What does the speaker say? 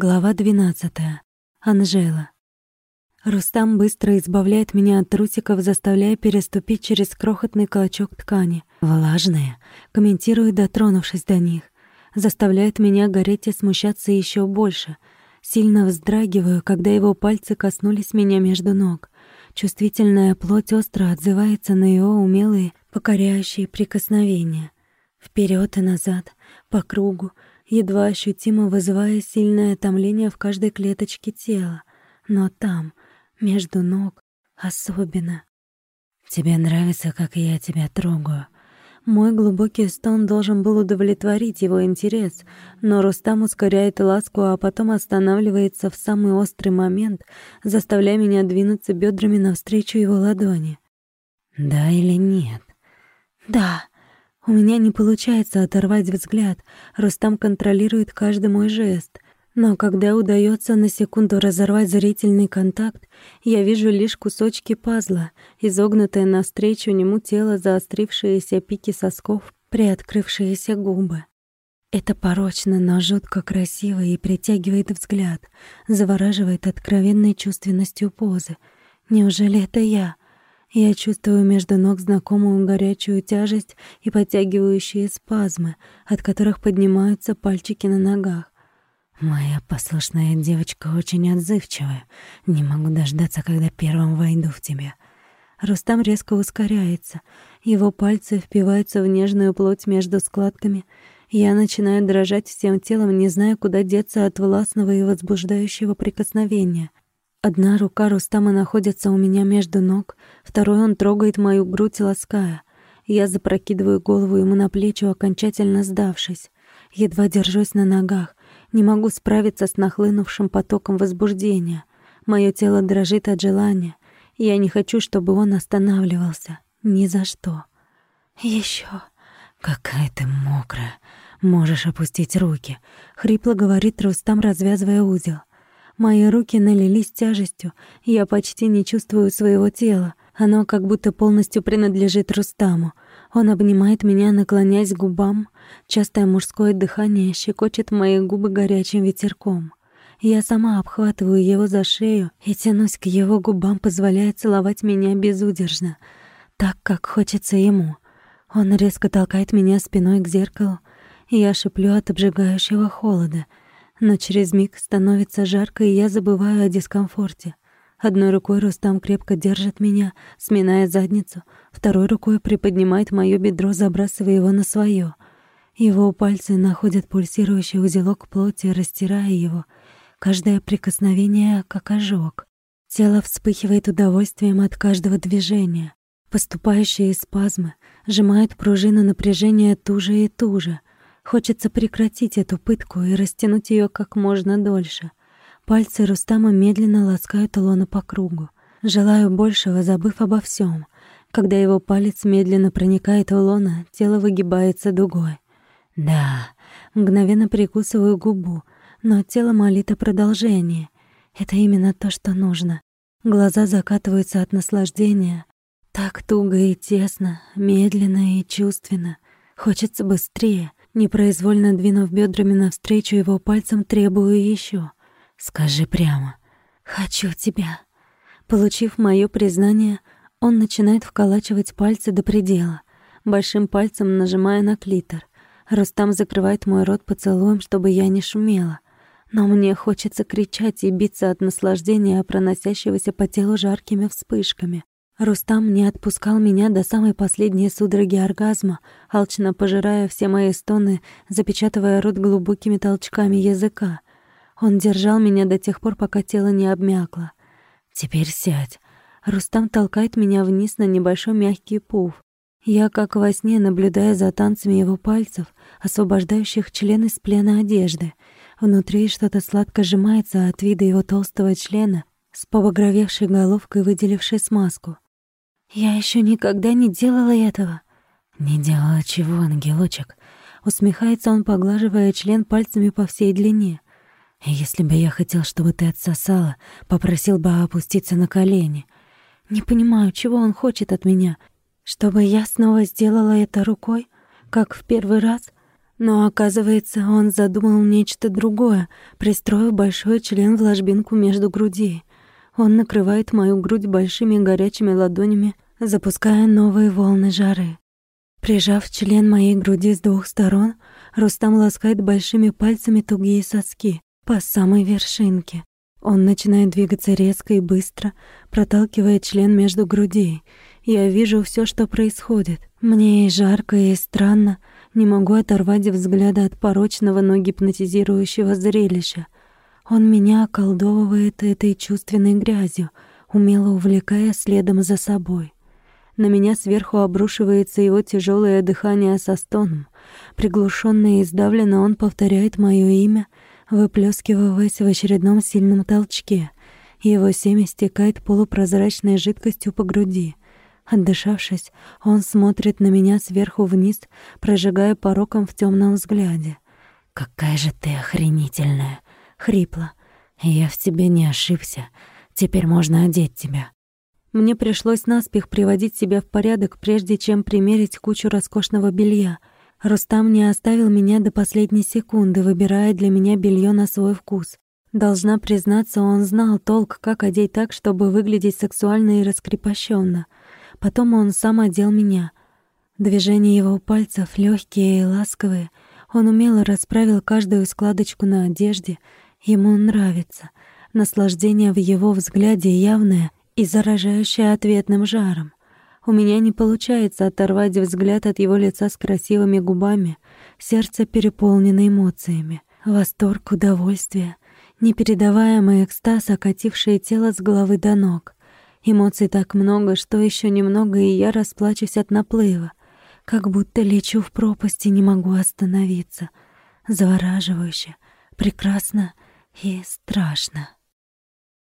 Глава 12. Анжела. Рустам быстро избавляет меня от трусиков, заставляя переступить через крохотный клочок ткани. Влажные, комментирует, дотронувшись до них. Заставляет меня гореть и смущаться еще больше. Сильно вздрагиваю, когда его пальцы коснулись меня между ног. Чувствительная плоть остро отзывается на его умелые, покоряющие прикосновения. Вперед и назад, по кругу, едва ощутимо вызывая сильное томление в каждой клеточке тела. Но там, между ног, особенно. «Тебе нравится, как я тебя трогаю?» Мой глубокий стон должен был удовлетворить его интерес, но Рустам ускоряет ласку, а потом останавливается в самый острый момент, заставляя меня двинуться бедрами навстречу его ладони. «Да или нет?» «Да», у меня не получается оторвать взгляд. Рустам контролирует каждый мой жест. Но когда удается на секунду разорвать зрительный контакт, я вижу лишь кусочки пазла, изогнутое навстречу нему тело, заострившиеся пики сосков, приоткрывшиеся губы. Это порочно, но жутко красиво и притягивает взгляд, завораживает откровенной чувственностью позы. Неужели это я — я чувствую между ног знакомую горячую тяжесть и подтягивающие спазмы, от которых поднимаются пальчики на ногах. Моя послушная девочка очень отзывчивая. Не могу дождаться, когда первым войду в тебя. Рустам резко ускоряется. Его пальцы впиваются в нежную плоть между складками. Я начинаю дрожать всем телом, не зная, куда деться от властного и возбуждающего прикосновения. Одна рука Рустама находится у меня между ног, второй он трогает мою грудь, лаская. Я запрокидываю голову ему на плечи, окончательно сдавшись. Едва держусь на ногах, не могу справиться с нахлынувшим потоком возбуждения. Моё тело дрожит от желания. Я не хочу, чтобы он останавливался. Ни за что. Ещё. Какая ты мокрая. Можешь опустить руки, хрипло говорит Рустам, развязывая узел. Мои руки налились тяжестью, я почти не чувствую своего тела. Оно как будто полностью принадлежит Рустаму. Он обнимает меня, наклоняясь к губам. Частое мужское дыхание щекочет мои губы горячим ветерком. Я сама обхватываю его за шею и тянусь к его губам, позволяя целовать меня безудержно, так, как хочется ему. Он резко толкает меня спиной к зеркалу, и я шиплю от обжигающего холода — но через миг становится жарко, и я забываю о дискомфорте. Одной рукой Рустам крепко держит меня, сминая задницу, второй рукой приподнимает моё бедро, забрасывая его на своё. Его пальцы находят пульсирующий узелок плоти, растирая его. Каждое прикосновение — как ожог. Тело вспыхивает удовольствием от каждого движения. Поступающие спазмы сжимают пружину напряжения туже и туже. Хочется прекратить эту пытку и растянуть ее как можно дольше. Пальцы Рустама медленно ласкают лона по кругу. Желаю большего, забыв обо всем. Когда его палец медленно проникает в лона, тело выгибается дугой. Да, мгновенно прикусываю губу, но тело молит о продолжении. Это именно то, что нужно. Глаза закатываются от наслаждения. Так туго и тесно, медленно и чувственно. Хочется быстрее — Непроизвольно двинув бедрами навстречу его пальцем, требую еще. «Скажи прямо. Хочу тебя». Получив мое признание, он начинает вколачивать пальцы до предела, большим пальцем нажимая на клитор. Рустам закрывает мой рот поцелуем, чтобы я не шумела. Но мне хочется кричать и биться от наслаждения, проносящегося по телу жаркими вспышками. Рустам не отпускал меня до самой последней судороги оргазма, алчно пожирая все мои стоны, запечатывая рот глубокими толчками языка. Он держал меня до тех пор, пока тело не обмякло. «Теперь сядь». Рустам толкает меня вниз на небольшой мягкий пуф. Я, как во сне, наблюдая за танцами его пальцев, освобождающих член из плена одежды. Внутри что-то сладко сжимается от вида его толстого члена с побагровевшей головкой, выделившей смазку. Я еще никогда не делала этого. Не делала чего, ангелочек? Усмехается он, поглаживая член пальцами по всей длине. Если бы я хотел, чтобы ты отсосала, попросил бы опуститься на колени. Не понимаю, чего он хочет от меня. Чтобы я снова сделала это рукой, как в первый раз. Но оказывается, он задумал нечто другое, пристроив большой член в ложбинку между грудей. Он накрывает мою грудь большими горячими ладонями, запуская новые волны жары. Прижав член моей груди с двух сторон, Рустам ласкает большими пальцами тугие соски по самой вершинке. Он начинает двигаться резко и быстро, проталкивая член между грудей. Я вижу все, что происходит. Мне и жарко, и странно. Не могу оторвать взгляда от порочного, но гипнотизирующего зрелища. Он меня околдовывает этой чувственной грязью, умело увлекая следом за собой. На меня сверху обрушивается его тяжелое дыхание со стоном. Приглушенно и сдавленно он повторяет мое имя, выплескиваясь в очередном сильном толчке. Его семя стекает полупрозрачной жидкостью по груди. Отдышавшись, он смотрит на меня сверху вниз, прожигая пороком в темном взгляде. «Какая же ты охренительная!» — хрипло. «Я в тебе не ошибся. Теперь можно одеть тебя». Мне пришлось наспех приводить себя в порядок, прежде чем примерить кучу роскошного белья. Рустам не оставил меня до последней секунды, выбирая для меня белье на свой вкус. Должна признаться, он знал толк, как одеть так, чтобы выглядеть сексуально и раскрепощенно. Потом он сам одел меня. Движения его пальцев легкие и ласковые. Он умело расправил каждую складочку на одежде. Ему нравится. Наслаждение в его взгляде явное и заражающая ответным жаром. У меня не получается оторвать взгляд от его лица с красивыми губами, сердце переполнено эмоциями, восторг, удовольствие, непередаваемый экстаз, окатившее тело с головы до ног. Эмоций так много, что еще немного, и я расплачусь от наплыва, как будто лечу в пропасть и не могу остановиться. Завораживающе, прекрасно и страшно.